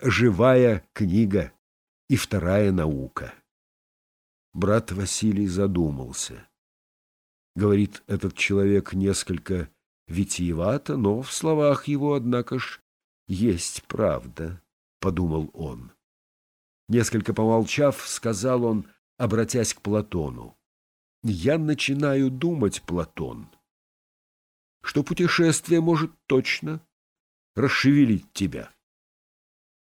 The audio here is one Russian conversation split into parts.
живая книга и вторая наука. Брат Василий задумался. Говорит этот человек несколько витиевато, но в словах его, однако ж, есть правда, — подумал он. Несколько помолчав, сказал он, обратясь к Платону. «Я начинаю думать, Платон, что путешествие может точно расшевелить тебя.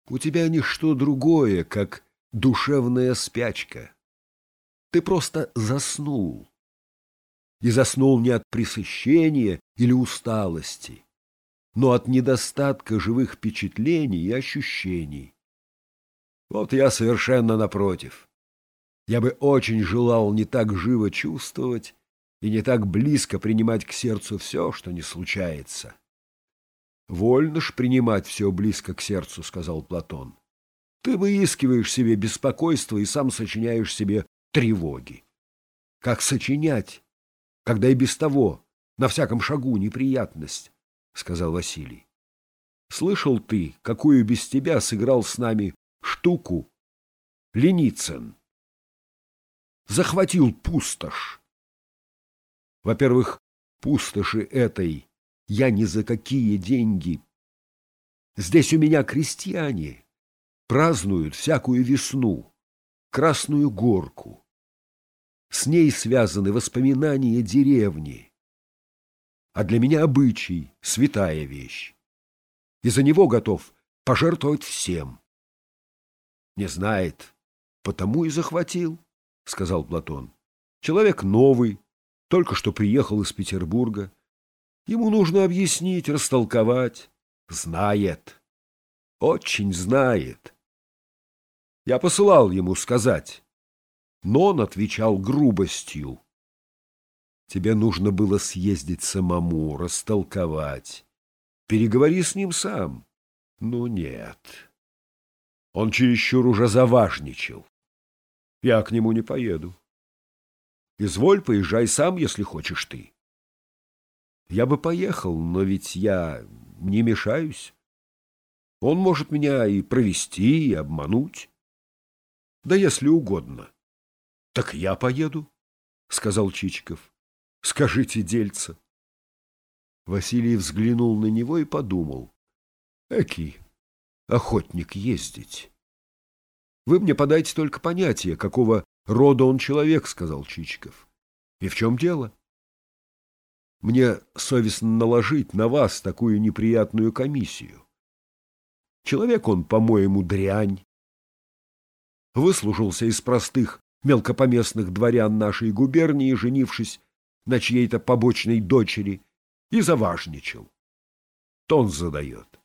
У тебя ничто другое, как душевная спячка. Ты просто заснул. И заснул не от пресыщения или усталости, но от недостатка живых впечатлений и ощущений. Вот я совершенно напротив. Я бы очень желал не так живо чувствовать и не так близко принимать к сердцу все, что не случается. «Вольно ж принимать все близко к сердцу», — сказал Платон. «Ты выискиваешь себе беспокойство и сам сочиняешь себе тревоги. Как сочинять, когда и без того на всяком шагу неприятность?» — сказал Василий. «Слышал ты, какую без тебя сыграл с нами штуку Леницын. Захватил пустошь. Во-первых, пустоши этой я ни за какие деньги. Здесь у меня крестьяне празднуют всякую весну, красную горку. С ней связаны воспоминания деревни. А для меня обычай — святая вещь. И за него готов пожертвовать всем. Не знает, потому и захватил, — сказал Платон. Человек новый, только что приехал из Петербурга. Ему нужно объяснить, растолковать. Знает. Очень знает. Я посылал ему сказать, но он отвечал грубостью. Тебе нужно было съездить самому, растолковать. Переговори с ним сам. Ну, нет. Он чересчур уже заважничал. Я к нему не поеду. Изволь, поезжай сам, если хочешь ты. Я бы поехал, но ведь я не мешаюсь. Он может меня и провести, и обмануть. Да если угодно. Так я поеду, — сказал Чичиков. Скажите, дельца. Василий взглянул на него и подумал. Эки, охотник ездить. Вы мне подайте только понятие, какого рода он человек, — сказал Чичиков. И в чем дело? Мне совестно наложить на вас такую неприятную комиссию. Человек он, по-моему, дрянь. Выслужился из простых мелкопоместных дворян нашей губернии, женившись на чьей-то побочной дочери, и заважничал. Тон задает.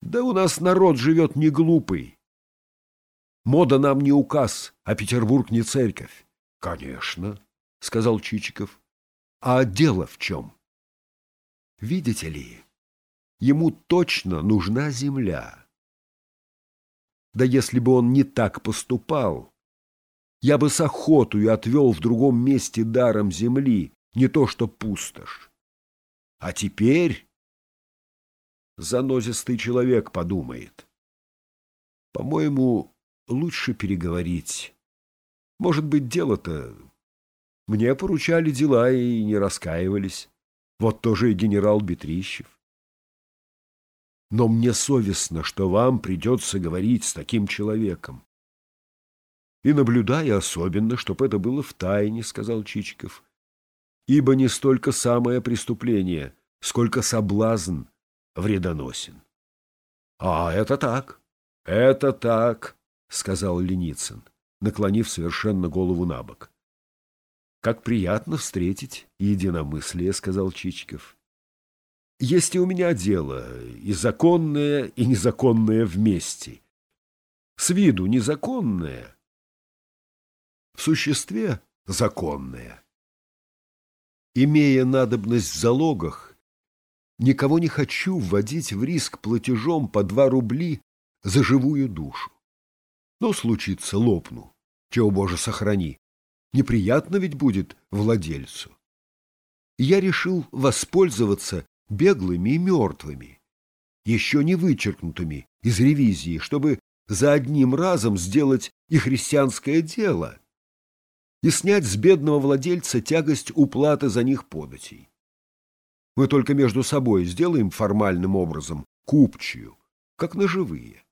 Да у нас народ живет не глупый. Мода нам не указ, а Петербург не церковь. — Конечно, — сказал Чичиков. — А дело в чем? Видите ли, ему точно нужна земля. Да если бы он не так поступал, я бы с охотою отвел в другом месте даром земли, не то что пустошь. А теперь занозистый человек подумает. По-моему, лучше переговорить. Может быть, дело-то... Мне поручали дела и не раскаивались. Вот тоже и генерал Бетрищев. Но мне совестно, что вам придется говорить с таким человеком. И наблюдая особенно, чтоб это было в тайне, — сказал Чичиков. Ибо не столько самое преступление, сколько соблазн вредоносен. — А это так, это так, — сказал Леницын, наклонив совершенно голову на бок. — Как приятно встретить единомыслие, — сказал Чичиков. — Есть и у меня дело, и законное, и незаконное вместе. С виду незаконное, в существе законное. Имея надобность в залогах, Никого не хочу вводить в риск платежом по два рубли за живую душу. Но случится лопну, чего, Боже, сохрани. Неприятно ведь будет владельцу. я решил воспользоваться беглыми и мертвыми, еще не вычеркнутыми из ревизии, чтобы за одним разом сделать и христианское дело и снять с бедного владельца тягость уплаты за них податей. Мы только между собой сделаем формальным образом купчую, как ножевые.